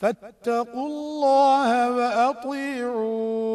فاتقوا الله وأطيعون.